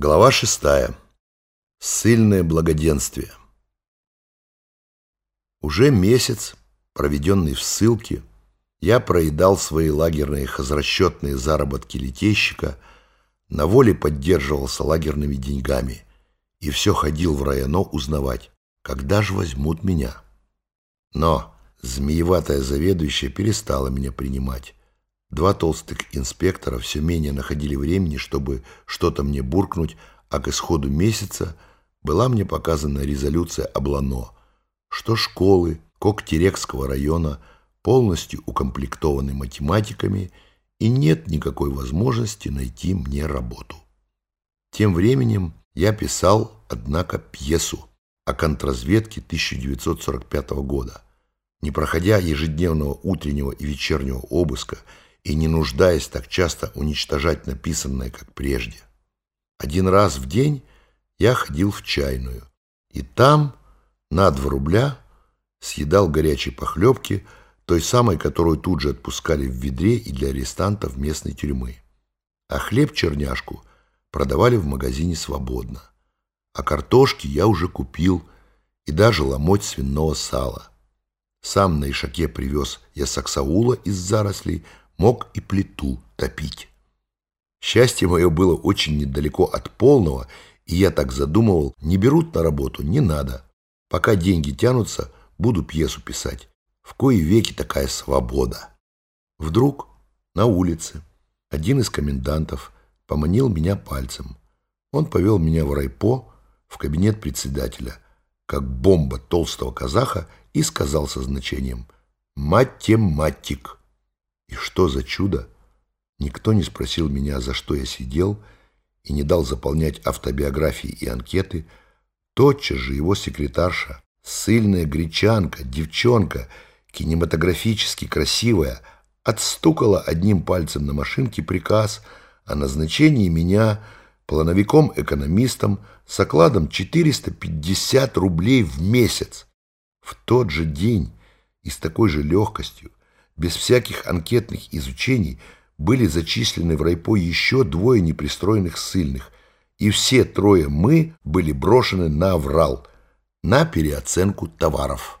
Глава шестая. Сильное благоденствие. Уже месяц, проведенный в ссылке, я проедал свои лагерные хозрасчетные заработки литейщика, на воле поддерживался лагерными деньгами и все ходил в районо узнавать, когда же возьмут меня. Но змееватая заведующая перестала меня принимать. Два толстых инспектора все менее находили времени, чтобы что-то мне буркнуть, а к исходу месяца была мне показана резолюция Облано, что школы Коктерекского района полностью укомплектованы математиками и нет никакой возможности найти мне работу. Тем временем я писал, однако, пьесу о контрразведке 1945 года. Не проходя ежедневного утреннего и вечернего обыска и не нуждаясь так часто уничтожать написанное, как прежде. Один раз в день я ходил в чайную, и там на два рубля съедал горячей похлебки, той самой, которую тут же отпускали в ведре и для арестантов местной тюрьмы. А хлеб-черняшку продавали в магазине свободно. А картошки я уже купил и даже ломоть свиного сала. Сам на ишаке привез я саксаула из зарослей, мог и плиту топить. Счастье мое было очень недалеко от полного, и я так задумывал, не берут на работу, не надо. Пока деньги тянутся, буду пьесу писать. В кои веки такая свобода. Вдруг на улице один из комендантов поманил меня пальцем. Он повел меня в райпо, в кабинет председателя, как бомба толстого казаха, и сказал со значением «Математик». И что за чудо? Никто не спросил меня, за что я сидел, и не дал заполнять автобиографии и анкеты. Тотчас же его секретарша, сильная гречанка, девчонка, кинематографически красивая, отстукала одним пальцем на машинке приказ о назначении меня плановиком-экономистом с окладом 450 рублей в месяц. В тот же день и с такой же легкостью без всяких анкетных изучений были зачислены в райпо еще двое непристроенных ссыльных, и все трое мы были брошены на аврал, на переоценку товаров.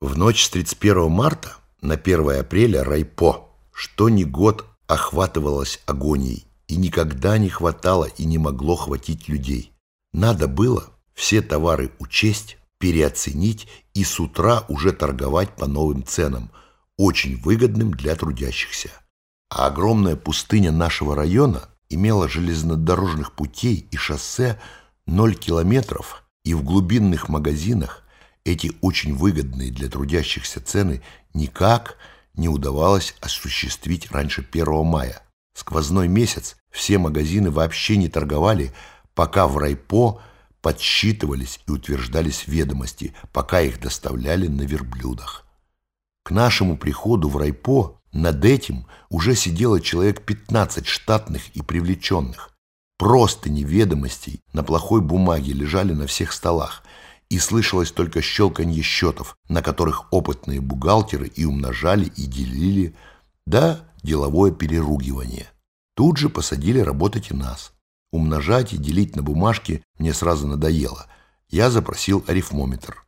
В ночь с 31 марта на 1 апреля райпо, что ни год охватывалось агонией, и никогда не хватало и не могло хватить людей. Надо было все товары учесть, переоценить и с утра уже торговать по новым ценам – очень выгодным для трудящихся. А огромная пустыня нашего района имела железнодорожных путей и шоссе 0 километров, и в глубинных магазинах эти очень выгодные для трудящихся цены никак не удавалось осуществить раньше 1 мая. Сквозной месяц все магазины вообще не торговали, пока в райпо подсчитывались и утверждались ведомости, пока их доставляли на верблюдах. К нашему приходу в райпо над этим уже сидело человек 15 штатных и привлеченных. Просто неведомостей на плохой бумаге лежали на всех столах, и слышалось только щелканье счетов, на которых опытные бухгалтеры и умножали, и делили, да деловое переругивание. Тут же посадили работать и нас. Умножать и делить на бумажке мне сразу надоело. Я запросил арифмометр.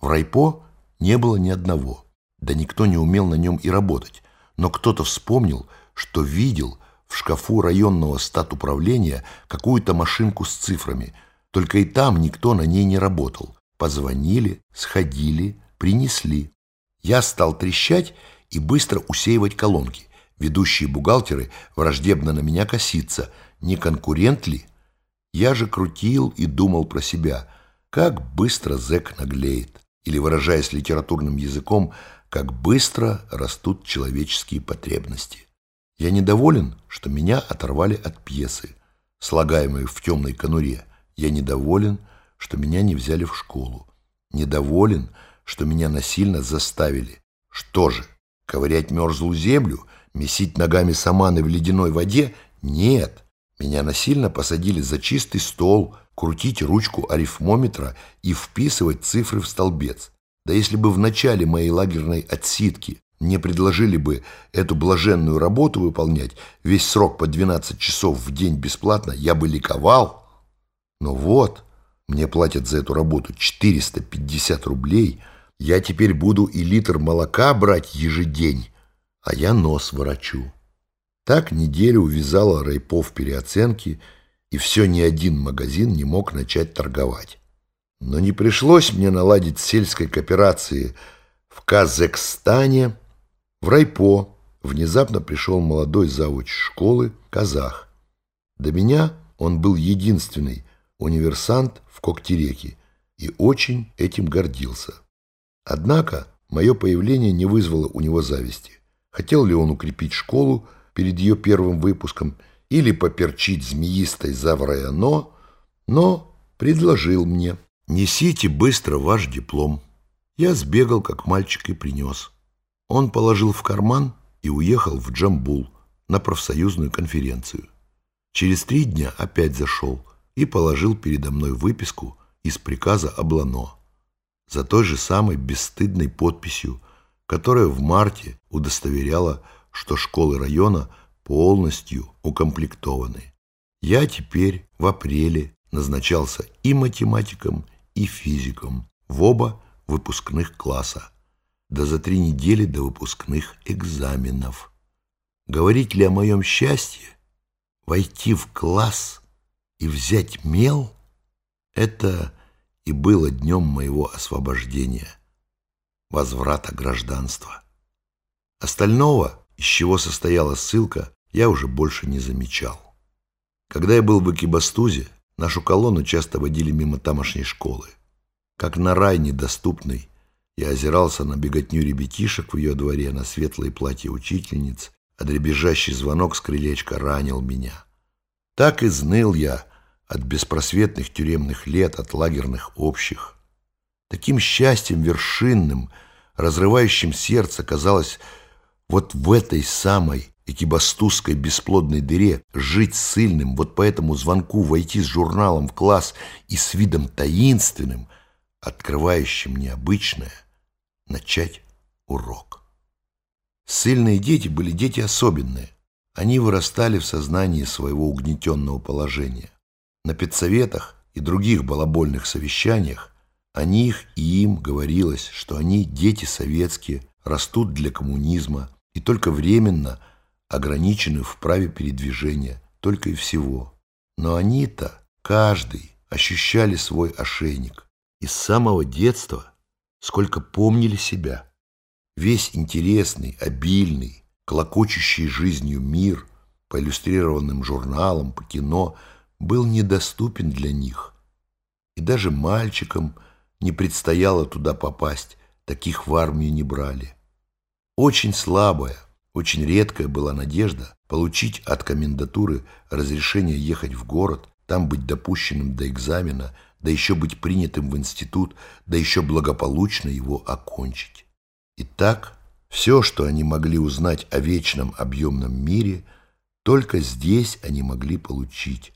В райпо не было ни одного. Да никто не умел на нем и работать. Но кто-то вспомнил, что видел в шкафу районного статуправления какую-то машинку с цифрами. Только и там никто на ней не работал. Позвонили, сходили, принесли. Я стал трещать и быстро усеивать колонки. Ведущие бухгалтеры враждебно на меня коситься. Не конкурент ли? Я же крутил и думал про себя. Как быстро зэк наглеет. Или, выражаясь литературным языком, как быстро растут человеческие потребности. Я недоволен, что меня оторвали от пьесы, слагаемой в темной конуре. Я недоволен, что меня не взяли в школу. Недоволен, что меня насильно заставили. Что же, ковырять мерзлую землю, месить ногами саманы в ледяной воде? Нет. Меня насильно посадили за чистый стол, крутить ручку арифмометра и вписывать цифры в столбец. Да если бы в начале моей лагерной отсидки мне предложили бы эту блаженную работу выполнять весь срок по 12 часов в день бесплатно, я бы ликовал. Но вот, мне платят за эту работу 450 рублей, я теперь буду и литр молока брать ежедень, а я нос ворочу. Так неделю увязала Райпо в переоценке, и все ни один магазин не мог начать торговать. Но не пришлось мне наладить сельской кооперации в Казахстане, в Райпо внезапно пришел молодой завуч школы, казах. До меня он был единственный универсант в Коктереке и очень этим гордился. Однако мое появление не вызвало у него зависти. Хотел ли он укрепить школу перед ее первым выпуском или поперчить змеистой заврая «но», но предложил мне «Несите быстро ваш диплом». Я сбегал, как мальчик, и принес. Он положил в карман и уехал в Джамбул на профсоюзную конференцию. Через три дня опять зашел и положил передо мной выписку из приказа Облано за той же самой бесстыдной подписью, которая в марте удостоверяла, что школы района полностью укомплектованы. Я теперь в апреле назначался и математиком, и физиком в оба выпускных класса да за три недели до выпускных экзаменов. Говорить ли о моем счастье? Войти в класс и взять мел? Это и было днем моего освобождения, возврата гражданства. Остального, из чего состояла ссылка, я уже больше не замечал. Когда я был в Экибастузе, нашу колонну часто водили мимо тамошней школы. Как на рай недоступный, я озирался на беготню ребятишек в ее дворе, на светлое платье учительниц, а дребезжащий звонок с крылечка ранил меня. Так и зныл я от беспросветных тюремных лет, от лагерных общих. Таким счастьем вершинным, разрывающим сердце, казалось, вот в этой самой экибастузской бесплодной дыре жить сильным, вот по этому звонку войти с журналом в класс и с видом таинственным, открывающим необычное, начать урок. Сильные дети были дети особенные. Они вырастали в сознании своего угнетенного положения. На педсоветах и других балабольных совещаниях о них и им говорилось, что они дети советские, растут для коммунизма и только временно ограничены в праве передвижения, только и всего. Но они-то, каждый, ощущали свой ошейник. И с самого детства сколько помнили себя. Весь интересный, обильный, клокочущий жизнью мир по иллюстрированным журналам, по кино был недоступен для них. И даже мальчикам не предстояло туда попасть, таких в армию не брали. Очень слабая, очень редкая была надежда получить от комендатуры разрешение ехать в город, там быть допущенным до экзамена, да еще быть принятым в институт, да еще благополучно его окончить. И так все, что они могли узнать о вечном объемном мире, только здесь они могли получить.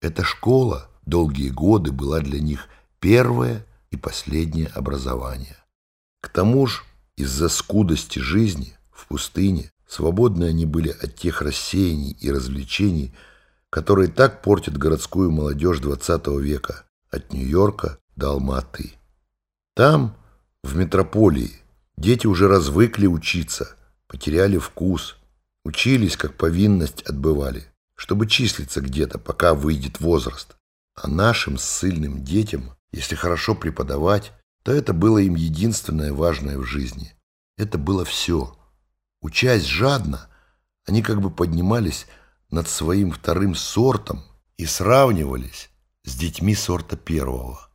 Эта школа долгие годы была для них первое и последнее образование. К тому же из-за скудости жизни в пустыне свободны они были от тех рассеяний и развлечений, которые так портят городскую молодежь XX века, от Нью-Йорка до Алматы. Там, в метрополии, дети уже развыкли учиться, потеряли вкус, учились, как повинность отбывали, чтобы числиться где-то, пока выйдет возраст. А нашим ссыльным детям, если хорошо преподавать, то это было им единственное важное в жизни. Это было все. Учась жадно, они как бы поднимались над своим вторым сортом и сравнивались с детьми сорта первого.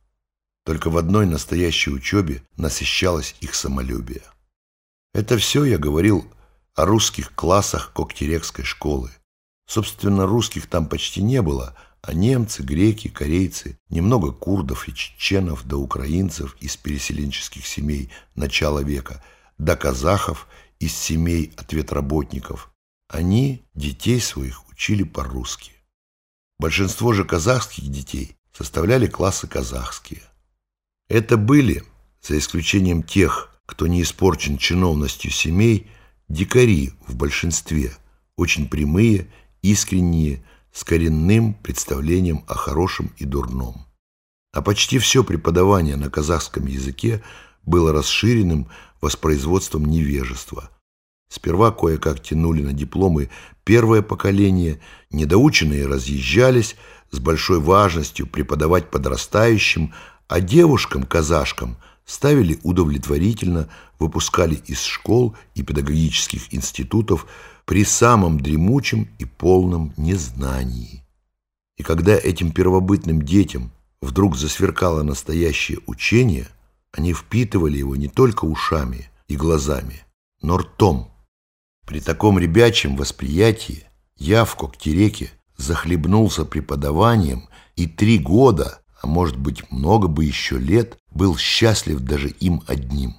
Только в одной настоящей учебе насыщалось их самолюбие. Это все я говорил о русских классах Коктерекской школы. Собственно, русских там почти не было, а немцы, греки, корейцы, немного курдов и чеченов, да украинцев из переселенческих семей начала века, да казахов из семей ответработников. Они детей своих учили по-русски. Большинство же казахских детей составляли классы казахские. Это были, за исключением тех, кто не испорчен чиновностью семей, дикари в большинстве, очень прямые, искренние, с коренным представлением о хорошем и дурном. А почти все преподавание на казахском языке было расширенным воспроизводством невежества. Сперва кое-как тянули на дипломы первое поколение, недоученные разъезжались с большой важностью преподавать подрастающим, а девушкам-казашкам ставили удовлетворительно, выпускали из школ и педагогических институтов при самом дремучем и полном незнании. И когда этим первобытным детям вдруг засверкало настоящее учение, они впитывали его не только ушами и глазами, но ртом. При таком ребячем восприятии я в Коктереке захлебнулся преподаванием и три года, а может быть много бы еще лет, был счастлив даже им одним.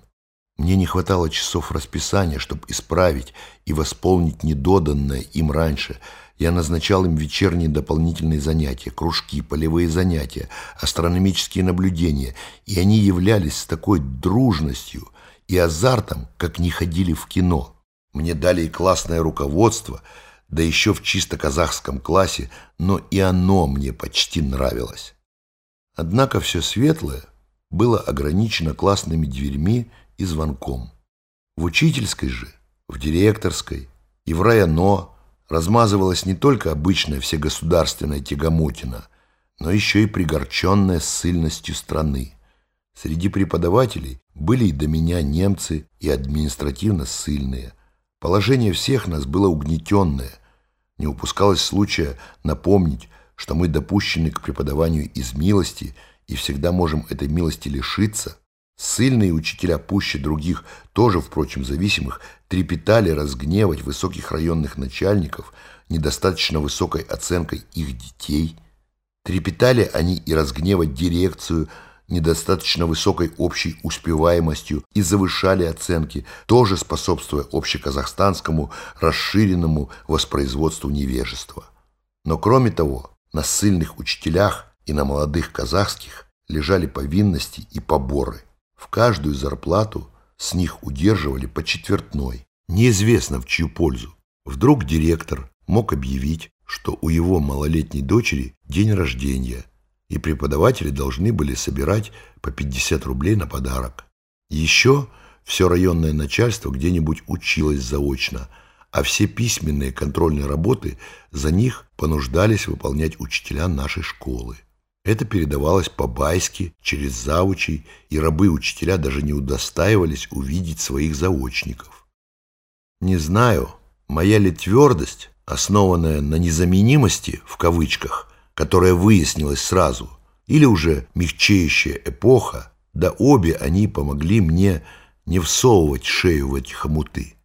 Мне не хватало часов расписания, чтобы исправить и восполнить недоданное им раньше. Я назначал им вечерние дополнительные занятия, кружки, полевые занятия, астрономические наблюдения, и они являлись с такой дружностью и азартом, как не ходили в кино. Мне дали и классное руководство, да еще в чисто казахском классе, но и оно мне почти нравилось. Однако все светлое было ограничено классными дверьми и звонком. В учительской же, в директорской и в районо размазывалась не только обычная всегосударственная тягомотина, но еще и пригорченная ссыльностью страны. Среди преподавателей были и до меня немцы, и административно ссыльные. Положение всех нас было угнетенное. Не упускалось случая напомнить, что мы допущены к преподаванию из милости и всегда можем этой милости лишиться, Сильные учителя пуще других, тоже, впрочем, зависимых, трепетали разгневать высоких районных начальников недостаточно высокой оценкой их детей. Трепетали они и разгневать дирекцию недостаточно высокой общей успеваемостью и завышали оценки, тоже способствуя общеказахстанскому расширенному воспроизводству невежества. Но кроме того, на сильных учителях и на молодых казахских лежали повинности и поборы – в каждую зарплату с них удерживали по четвертной. Неизвестно в чью пользу. Вдруг директор мог объявить, что у его малолетней дочери день рождения, и преподаватели должны были собирать по 50 рублей на подарок. Еще все районное начальство где-нибудь училось заочно, а все письменные контрольные работы за них понуждались выполнять учителя нашей школы. Это передавалось по-байски, через завучей, и рабы-учителя даже не удостаивались увидеть своих заочников. Не знаю, моя ли твердость, основанная на незаменимости, в кавычках, которая выяснилась сразу, или уже мягчеющая эпоха, да обе они помогли мне не всовывать шею в эти хомуты.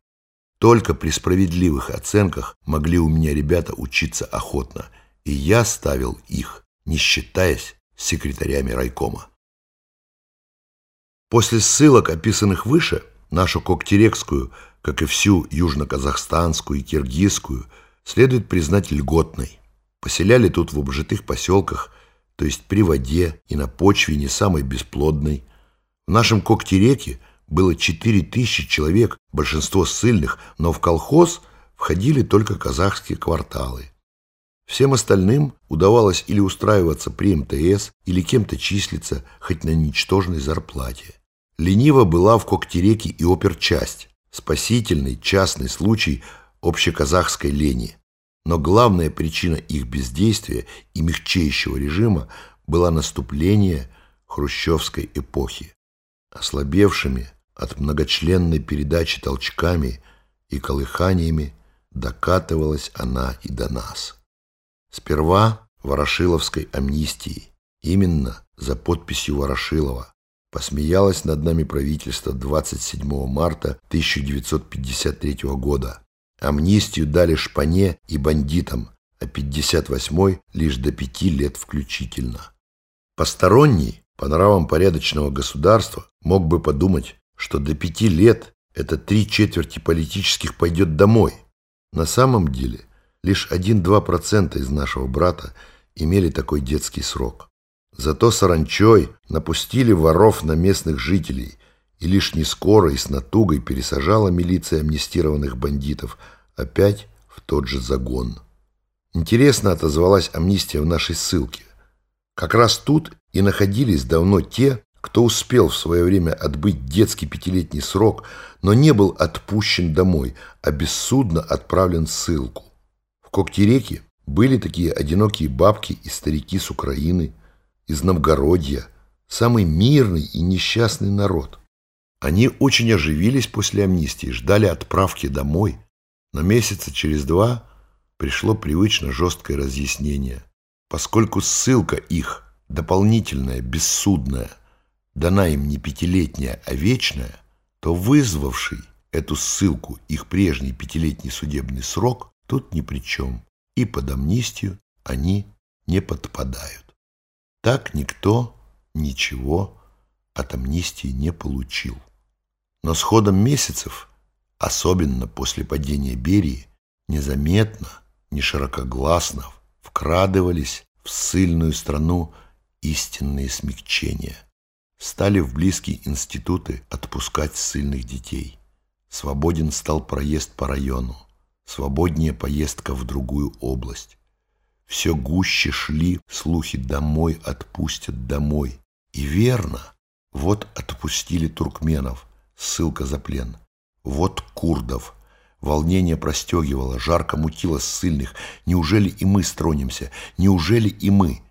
Только при справедливых оценках могли у меня ребята учиться охотно, и я ставил их не считаясь с секретарями райкома. После ссылок, описанных выше, нашу Коктерекскую, как и всю южно-казахстанскую и киргизскую, следует признать льготной. Поселяли тут в обжитых поселках, то есть при воде и на почве не самой бесплодной. В нашем Коктереке было 4 тысячи человек, большинство ссыльных, но в колхоз входили только казахские кварталы. Всем остальным удавалось или устраиваться при МТС, или кем-то числиться, хоть на ничтожной зарплате. Лениво была в Коктереке и оперчасть, спасительный частный случай общеказахской лени. Но главная причина их бездействия и мягчающего режима была наступление хрущевской эпохи. Ослабевшими от многочленной передачи толчками и колыханиями докатывалась она и до нас. Сперва Ворошиловской амнистии, именно за подписью Ворошилова. Посмеялось над нами правительство 27 марта 1953 года. Амнистию дали шпане и бандитам, а 58-й лишь до пяти лет включительно. Посторонний, по нравам порядочного государства, мог бы подумать, что до пяти лет это три четверти политических пойдет домой. На самом деле – Лишь 1-2% из нашего брата имели такой детский срок. Зато саранчой напустили воров на местных жителей и лишь не скоро и с натугой пересажала милиция амнистированных бандитов опять в тот же загон. Интересно отозвалась амнистия в нашей ссылке. Как раз тут и находились давно те, кто успел в свое время отбыть детский пятилетний срок, но не был отпущен домой, а бессудно отправлен в ссылку. В Коктереке были такие одинокие бабки и старики с Украины, из Новгородья, самый мирный и несчастный народ. Они очень оживились после амнистии, ждали отправки домой, но месяца через два пришло привычно жесткое разъяснение. Поскольку ссылка их, дополнительная, бессудная, дана им не пятилетняя, а вечная, то вызвавший эту ссылку их прежний пятилетний судебный срок тут ни при чем, и под амнистию они не подпадают. Так никто ничего от амнистии не получил. Но с ходом месяцев, особенно после падения Берии, незаметно, не широкогласно вкрадывались в сильную страну истинные смягчения стали в близкие институты отпускать ссыльных детей. Свободен стал проезд по району, свободнее поездка в другую область. Все гуще шли слухи «домой отпустят, домой». И верно, вот отпустили туркменов, ссылка за плен. Вот курдов. Волнение простегивало, жарко мутило ссыльных. Неужели и мы стронемся? Неужели и мы?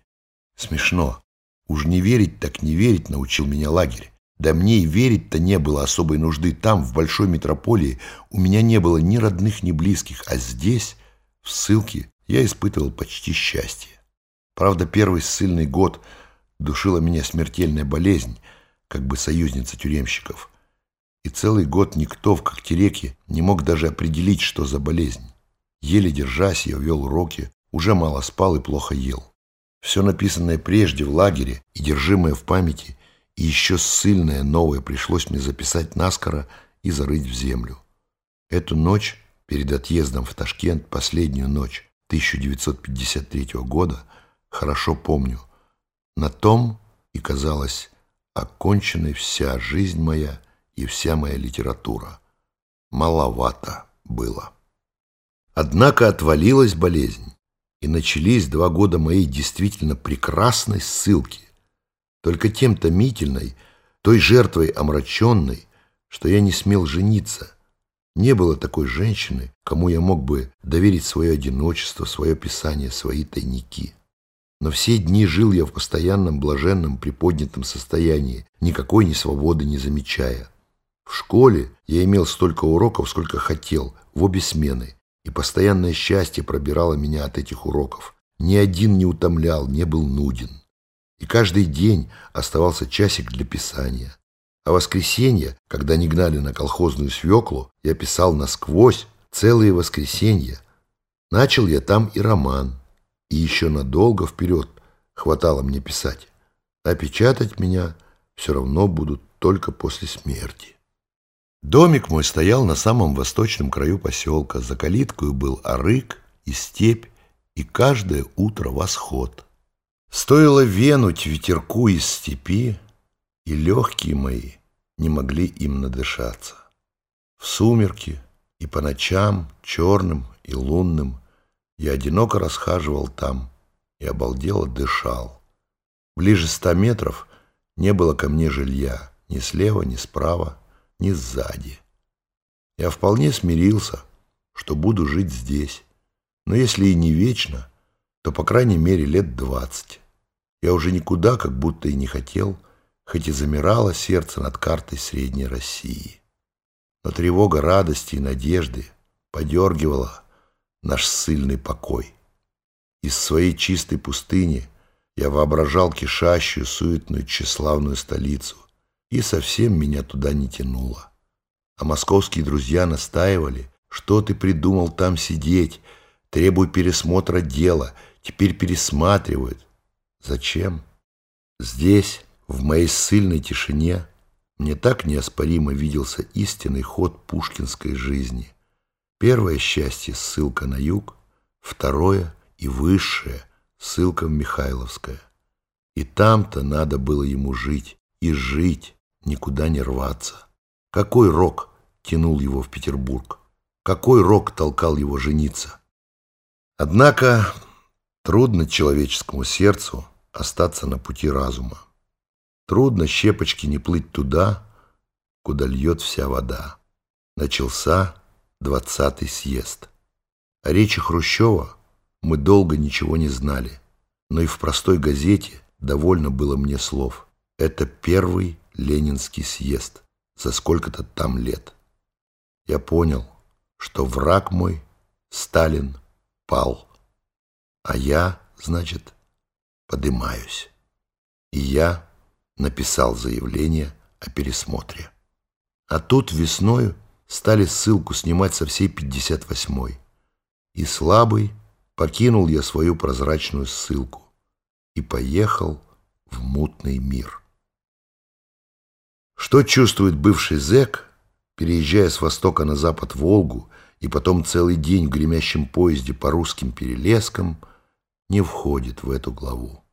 Смешно. Уж не верить так не верить научил меня лагерь. Да мне и верить-то не было особой нужды. Там, в большой метрополии, у меня не было ни родных, ни близких. А здесь, в ссылке, я испытывал почти счастье. Правда, первый ссыльный год душила меня смертельная болезнь, как бы союзница тюремщиков. И целый год никто в Коктереке не мог даже определить, что за болезнь. Еле держась, я вел уроки, уже мало спал и плохо ел. Все написанное прежде в лагере и держимое в памяти, и еще ссыльное новое пришлось мне записать наскоро и зарыть в землю. Эту ночь, перед отъездом в Ташкент, последнюю ночь 1953 года, хорошо помню. На том и казалось оконченной вся жизнь моя и вся моя литература. Маловато было. Однако отвалилась болезнь и начались два года моей действительно прекрасной ссылки, только тем томительной, той жертвой омраченной, что я не смел жениться. Не было такой женщины, кому я мог бы доверить свое одиночество, свое писание, свои тайники. Но все дни жил я в постоянном блаженном приподнятом состоянии, никакой ни свободы не замечая. В школе я имел столько уроков, сколько хотел, в обе смены, и постоянное счастье пробирало меня от этих уроков. Ни один не утомлял, не был нуден. И каждый день оставался часик для писания. А воскресенье, когда не гнали на колхозную свеклу, я писал насквозь целые воскресенья. Начал я там и роман. И еще надолго вперед хватало мне писать. А печатать меня все равно будут только после смерти. Домик мой стоял на самом восточном краю поселка. За калиткою был арык и степь, и каждое утро восход. Стоило венуть ветерку из степи, и легкие мои не могли им надышаться. В сумерки и по ночам, черным и лунным, я одиноко расхаживал там и обалдело дышал. Ближе ста метров не было ко мне жилья, ни слева, ни справа ни сзади. Я вполне смирился, что буду жить здесь, но если и не вечно, то, по крайней мере, лет двадцать. Я уже никуда как будто и не хотел, хоть и замирало сердце над картой Средней России. Но тревога радости и надежды подергивала наш ссыльный покой. Из своей чистой пустыни я воображал кишащую, суетную, тщеславную столицу, и совсем меня туда не тянуло. А московские друзья настаивали, что ты придумал там сидеть, требуй пересмотра дела, теперь пересматривают. Зачем? Здесь, в моей сильной тишине, мне так неоспоримо виделся истинный ход пушкинской жизни. Первое счастье — ссылка на юг, второе и высшее — ссылка в Михайловское. И там-то надо было ему жить, и жить, никуда не рваться. Какой рок тянул его в Петербург? Какой рок толкал его жениться? Однако трудно человеческому сердцу остаться на пути разума. Трудно щепочки не плыть туда, куда льет вся вода. Начался двадцатый съезд. О речи Хрущева мы долго ничего не знали, но и в простой газете довольно было мне слов. Это первый ленинский съезд за сколько-то там лет. Я понял, что враг мой, Сталин, пал, а я, значит, подымаюсь. И я написал заявление о пересмотре. А тут весною стали ссылку снимать со всей 58-й. И слабый покинул я свою прозрачную ссылку и поехал в мутный мир. Что чувствует бывший зэк, переезжая с востока на запад Волгу и потом целый день в гремящем поезде по русским перелескам, не входит в эту главу.